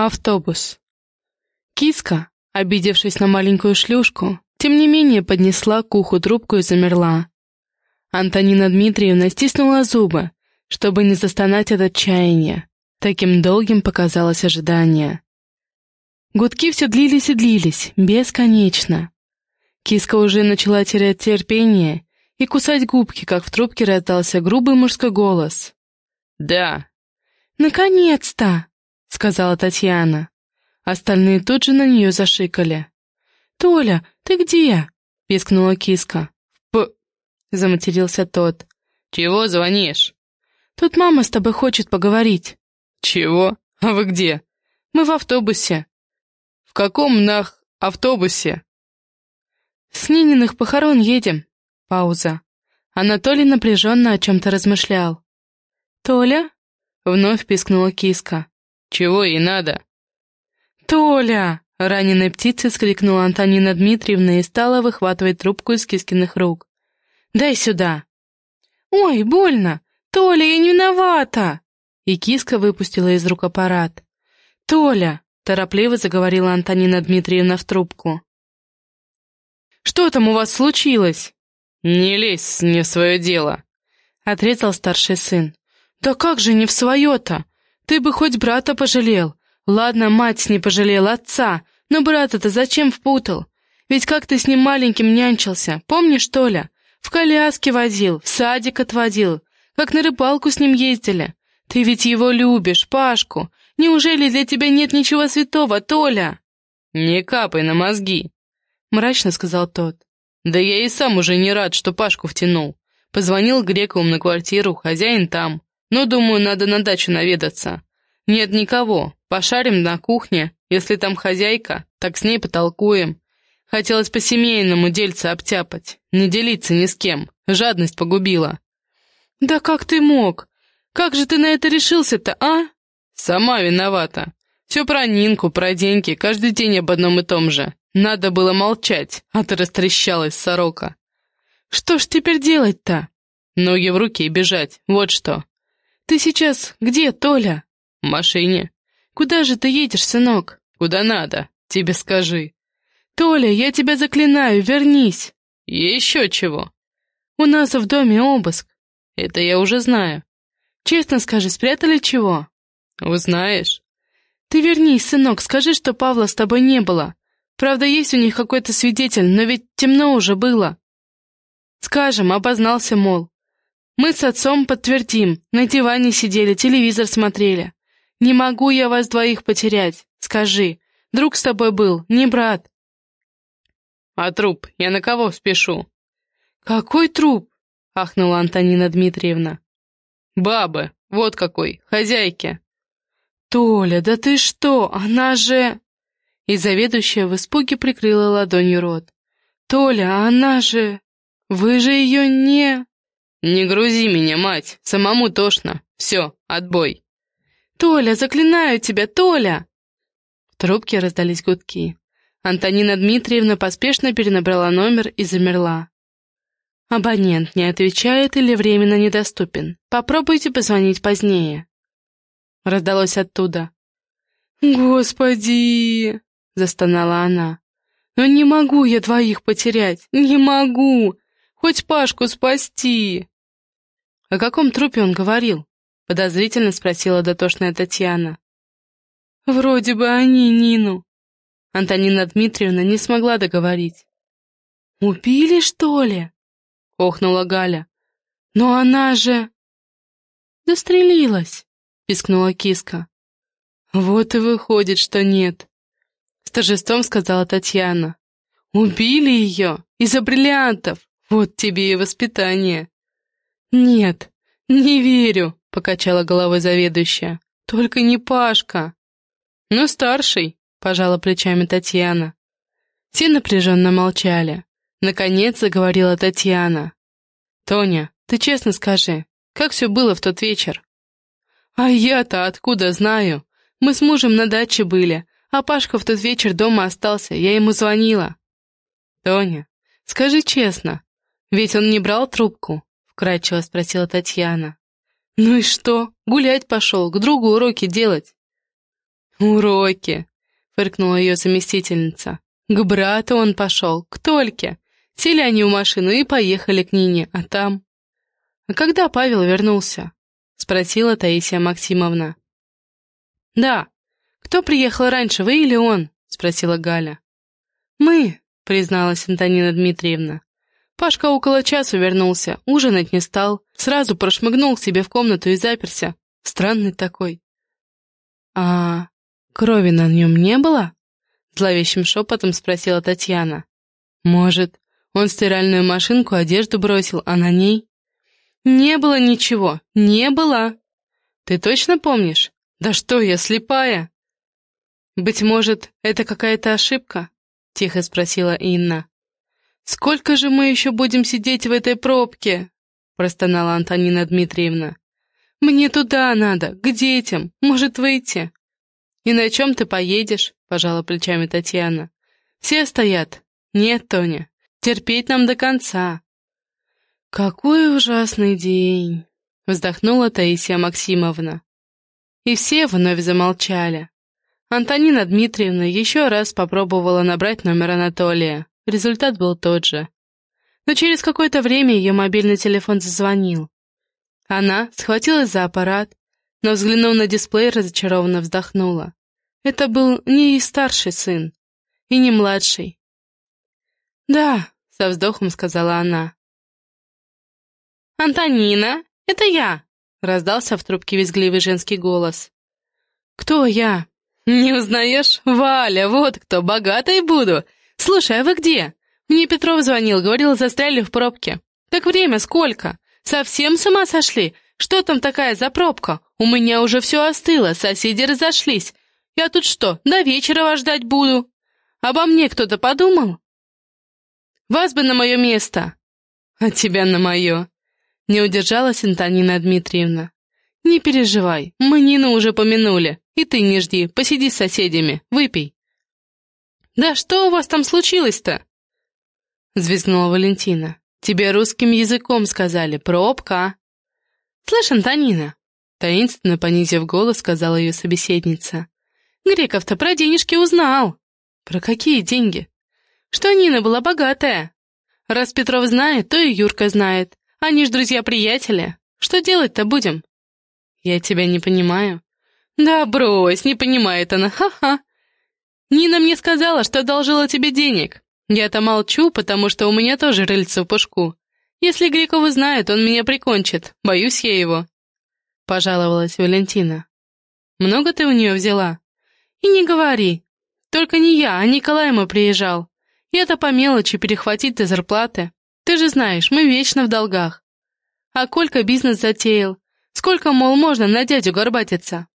Автобус. Киска, обидевшись на маленькую шлюшку, тем не менее поднесла к уху трубку и замерла. Антонина Дмитриевна стиснула зубы, чтобы не застонать от отчаяния. Таким долгим показалось ожидание. Гудки все длились и длились, бесконечно. Киска уже начала терять терпение и кусать губки, как в трубке раздался грубый мужской голос. «Да». «Наконец-то!» — сказала Татьяна. Остальные тут же на нее зашикали. «Толя, ты где?» — пискнула киска. «П...» — заматерился тот. «Чего звонишь?» «Тут мама с тобой хочет поговорить». «Чего? А вы где?» «Мы в автобусе». «В каком нах автобусе?» «С Нининых похорон едем». Пауза. Анатолий напряженно о чем-то размышлял. «Толя?» — вновь пискнула киска. «Чего ей надо?» «Толя!» — раненой птицей скрикнула Антонина Дмитриевна и стала выхватывать трубку из кискиных рук. «Дай сюда!» «Ой, больно! Толя, я не виновата!» И киска выпустила из рук аппарат. «Толя!» — торопливо заговорила Антонина Дмитриевна в трубку. «Что там у вас случилось?» «Не лезь не в свое дело», — отрезал старший сын. «Да как же не в свое-то? Ты бы хоть брата пожалел. Ладно, мать не пожалела отца, но брата-то зачем впутал? Ведь как ты с ним маленьким нянчился, помнишь, что ли? В коляске водил, в садик отводил, как на рыбалку с ним ездили. Ты ведь его любишь, Пашку. Неужели для тебя нет ничего святого, Толя?» «Не капай на мозги», — мрачно сказал тот. «Да я и сам уже не рад, что Пашку втянул. Позвонил Грековым на квартиру, хозяин там. Но, думаю, надо на дачу наведаться. Нет никого, пошарим на кухне. Если там хозяйка, так с ней потолкуем. Хотелось по-семейному дельце обтяпать, не делиться ни с кем. Жадность погубила. «Да как ты мог? Как же ты на это решился-то, а?» «Сама виновата. Все про Нинку, про деньги, каждый день об одном и том же. Надо было молчать, а ты растрещалась, сорока». «Что ж теперь делать-то?» «Ноги в руки и бежать, вот что». «Ты сейчас где, Толя?» «В машине». «Куда же ты едешь, сынок?» «Куда надо, тебе скажи». «Толя, я тебя заклинаю, вернись». «Еще чего?» «У нас в доме обыск». «Это я уже знаю». «Честно скажи, спрятали чего?» «Узнаешь». «Ты вернись, сынок, скажи, что Павла с тобой не было. Правда, есть у них какой-то свидетель, но ведь темно уже было». «Скажем, обознался, мол. Мы с отцом подтвердим, на диване сидели, телевизор смотрели. Не могу я вас двоих потерять, скажи. Друг с тобой был, не брат». «А труп? Я на кого спешу?» «Какой труп?» — ахнула Антонина Дмитриевна. «Бабы, вот какой, хозяйки». «Толя, да ты что, она же...» И заведующая в испуге прикрыла ладонью рот. «Толя, она же... Вы же ее не...» «Не грузи меня, мать, самому тошно. Все, отбой». «Толя, заклинаю тебя, Толя!» В трубке раздались гудки. Антонина Дмитриевна поспешно перенабрала номер и замерла. «Абонент не отвечает или временно недоступен. Попробуйте позвонить позднее». Раздалось оттуда. «Господи!» — застонала она. «Но не могу я двоих потерять! Не могу! Хоть Пашку спасти!» «О каком трупе он говорил?» — подозрительно спросила дотошная Татьяна. «Вроде бы они Нину». Антонина Дмитриевна не смогла договорить. «Убили, что ли?» — охнула Галя. «Но она же...» «Застрелилась», — пискнула киска. «Вот и выходит, что нет», — с торжеством сказала Татьяна. «Убили ее из-за бриллиантов, вот тебе и воспитание». «Нет, не верю», — покачала головой заведующая. «Только не Пашка». «Ну, старший», — пожала плечами Татьяна. Все напряженно молчали. Наконец заговорила Татьяна. «Тоня, ты честно скажи, как все было в тот вечер?» «А я-то откуда знаю? Мы с мужем на даче были, а Пашка в тот вечер дома остался, я ему звонила». «Тоня, скажи честно, ведь он не брал трубку?» — вкрадчиво спросила Татьяна. «Ну и что? Гулять пошел, к другу уроки делать». «Уроки!» — фыркнула ее заместительница. «К брату он пошел, к Тольке. Сели они в машину и поехали к Нине, а там...» «А когда Павел вернулся?» — спросила Таисия Максимовна. «Да. Кто приехал раньше, вы или он?» — спросила Галя. «Мы», — призналась Антонина Дмитриевна. Пашка около часу вернулся, ужинать не стал, сразу прошмыгнул к себе в комнату и заперся. Странный такой. «А крови на нем не было?» — зловещим шепотом спросила Татьяна. «Может, он стиральную машинку одежду бросил, а на ней?» «Не было ничего, не было!» «Ты точно помнишь?» «Да что я, слепая?» «Быть может, это какая-то ошибка?» — тихо спросила Инна. «Сколько же мы еще будем сидеть в этой пробке?» — простонала Антонина Дмитриевна. «Мне туда надо, к детям, может выйти». «И на чем ты поедешь?» — пожала плечами Татьяна. «Все стоят». «Нет, Тоня, терпеть нам до конца». «Какой ужасный день!» — вздохнула Таисия Максимовна. И все вновь замолчали. Антонина Дмитриевна еще раз попробовала набрать номер Анатолия. Результат был тот же. Но через какое-то время ее мобильный телефон зазвонил. Она схватилась за аппарат, но, взглянув на дисплей, разочарованно вздохнула. Это был не и старший сын, и не младший. «Да», — со вздохом сказала она. «Антонина, это я!» — раздался в трубке визгливый женский голос. «Кто я?» «Не узнаешь? Валя, вот кто, богатой буду! Слушай, а вы где? Мне Петров звонил, говорил, застряли в пробке. Так время сколько? Совсем с ума сошли? Что там такая за пробка? У меня уже все остыло, соседи разошлись. Я тут что, до вечера вас ждать буду? Обо мне кто-то подумал? Вас бы на мое место. А тебя на мое. Не удержалась Антонина Дмитриевна. «Не переживай, мы Нину уже помянули. И ты не жди, посиди с соседями, выпей». «Да что у вас там случилось-то?» Звизгнула Валентина. «Тебе русским языком сказали, пробка». «Слышь, Антонина», таинственно понизив голос, сказала ее собеседница. «Греков-то про денежки узнал». «Про какие деньги?» «Что Нина была богатая. Раз Петров знает, то и Юрка знает. Они ж друзья-приятели. Что делать-то будем?» «Я тебя не понимаю». «Да брось, не понимает она, ха-ха. Нина мне сказала, что одолжила тебе денег. Я-то молчу, потому что у меня тоже рыльце в пушку. Если Греков узнает, он меня прикончит. Боюсь я его». Пожаловалась Валентина. «Много ты у нее взяла?» «И не говори. Только не я, а Николай мой приезжал. Я-то по мелочи перехватить ты зарплаты. Ты же знаешь, мы вечно в долгах. А Колька бизнес затеял. Сколько, мол, можно на дядю горбатиться?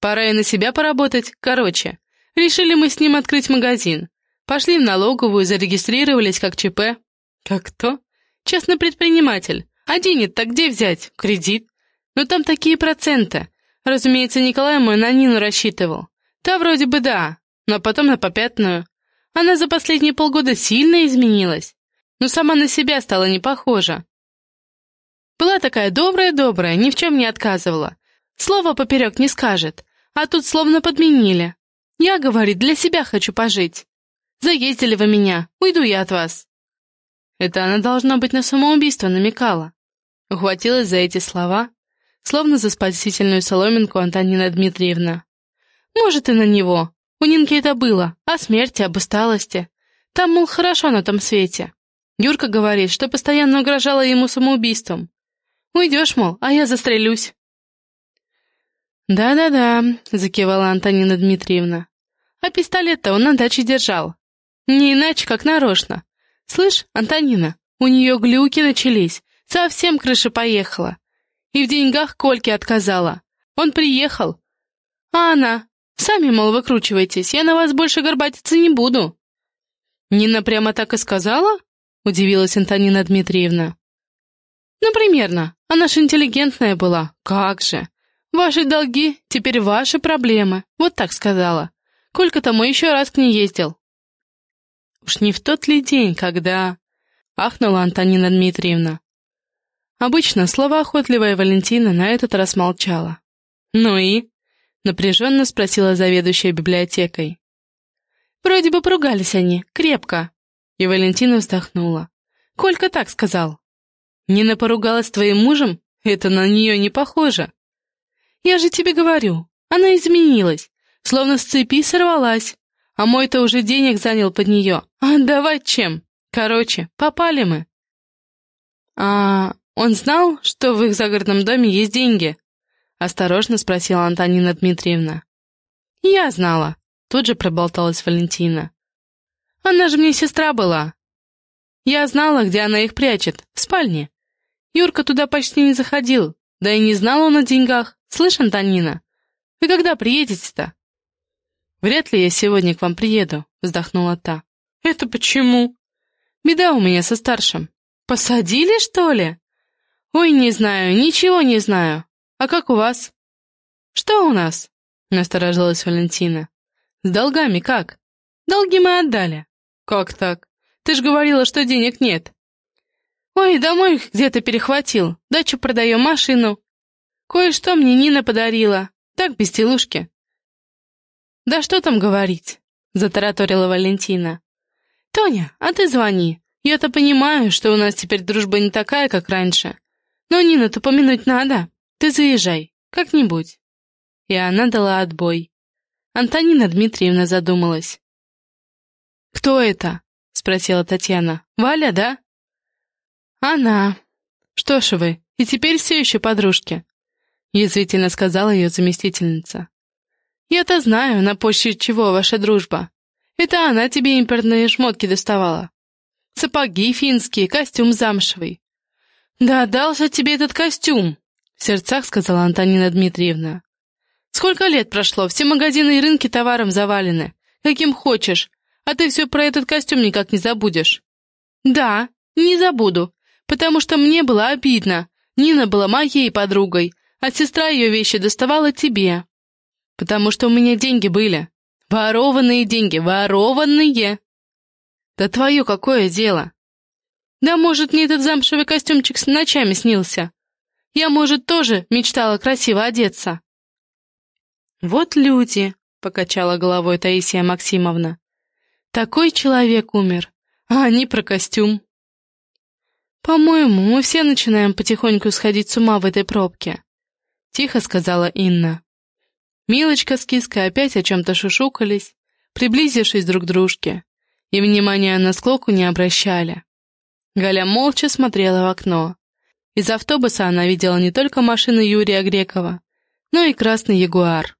Пора и на себя поработать. Короче, решили мы с ним открыть магазин. Пошли в налоговую, зарегистрировались как ЧП. Как кто? Частный предприниматель. А денег-то где взять? Кредит. Но там такие проценты. Разумеется, Николай мой на Нину рассчитывал. Та вроде бы да, но потом на попятную. Она за последние полгода сильно изменилась но сама на себя стала не похожа. Была такая добрая-добрая, ни в чем не отказывала. Слово поперек не скажет, а тут словно подменили. Я, говорит, для себя хочу пожить. Заездили вы меня, уйду я от вас. Это она, должно быть, на самоубийство намекала. Ухватилась за эти слова, словно за спасительную соломинку Антонина Дмитриевна. Может, и на него. У Нинки это было, о смерти, об усталости. Там, мол, хорошо на том свете. Юрка говорит, что постоянно угрожала ему самоубийством. Уйдешь, мол, а я застрелюсь. «Да-да-да», — закивала Антонина Дмитриевна. «А пистолет-то он на даче держал. Не иначе, как нарочно. Слышь, Антонина, у нее глюки начались, совсем крыша поехала. И в деньгах Кольке отказала. Он приехал. А она, сами, мол, выкручивайтесь, я на вас больше горбатиться не буду». Нина прямо так и сказала? — удивилась Антонина Дмитриевна. «Ну, примерно. Она ж интеллигентная была. Как же. Ваши долги — теперь ваши проблемы. Вот так сказала. Колька тому еще раз к ней ездил». «Уж не в тот ли день, когда...» — ахнула Антонина Дмитриевна. Обычно словоохотливая Валентина на этот раз молчала. «Ну и?» — напряженно спросила заведующая библиотекой. «Вроде бы поругались они, крепко». И Валентина вздохнула. «Колька так сказал». «Нина поругалась твоим мужем? Это на нее не похоже». «Я же тебе говорю, она изменилась, словно с цепи сорвалась, а мой-то уже денег занял под нее. А отдавать чем? Короче, попали мы». «А он знал, что в их загородном доме есть деньги?» — осторожно спросила Антонина Дмитриевна. «Я знала», Тут же проболталась Валентина. «Она же мне сестра была. Я знала, где она их прячет, в спальне. Юрка туда почти не заходил, да и не знал он о деньгах. Слышь, Антонина, вы когда приедете-то?» «Вряд ли я сегодня к вам приеду», — вздохнула та. «Это почему?» «Беда у меня со старшим. Посадили, что ли?» «Ой, не знаю, ничего не знаю. А как у вас?» «Что у нас?» — насторожилась Валентина. «С долгами как?» «Долги мы отдали». «Как так? Ты ж говорила, что денег нет». «Ой, домой их где-то перехватил. Дачу продаем, машину. Кое-что мне Нина подарила. Так, безделушки». «Да что там говорить?» — затараторила Валентина. «Тоня, а ты звони. Я-то понимаю, что у нас теперь дружба не такая, как раньше. Но Нину-то помянуть надо. Ты заезжай, как-нибудь». И она дала отбой. Антонина Дмитриевна задумалась. «Кто это?» — спросила Татьяна. «Валя, да?» «Она. Что ж вы, и теперь все еще подружки?» — язвительно сказала ее заместительница. «Я-то знаю, на почве чего ваша дружба. Это она тебе импортные шмотки доставала. Сапоги финские, костюм замшевый». «Да дался тебе этот костюм!» — в сердцах сказала Антонина Дмитриевна. Сколько лет прошло, все магазины и рынки товаром завалены. Каким хочешь. А ты все про этот костюм никак не забудешь. Да, не забуду, потому что мне было обидно. Нина была моей подругой, а сестра ее вещи доставала тебе. Потому что у меня деньги были. Ворованные деньги, ворованные. Да твое какое дело? Да, может, мне этот замшевый костюмчик с ночами снился. Я, может, тоже мечтала красиво одеться. «Вот люди», — покачала головой Таисия Максимовна. «Такой человек умер, а они про костюм». «По-моему, мы все начинаем потихоньку сходить с ума в этой пробке», — тихо сказала Инна. Милочка с Киской опять о чем-то шушукались, приблизившись друг к дружке, и внимания на склоку не обращали. Галя молча смотрела в окно. Из автобуса она видела не только машину Юрия Грекова, но и красный ягуар.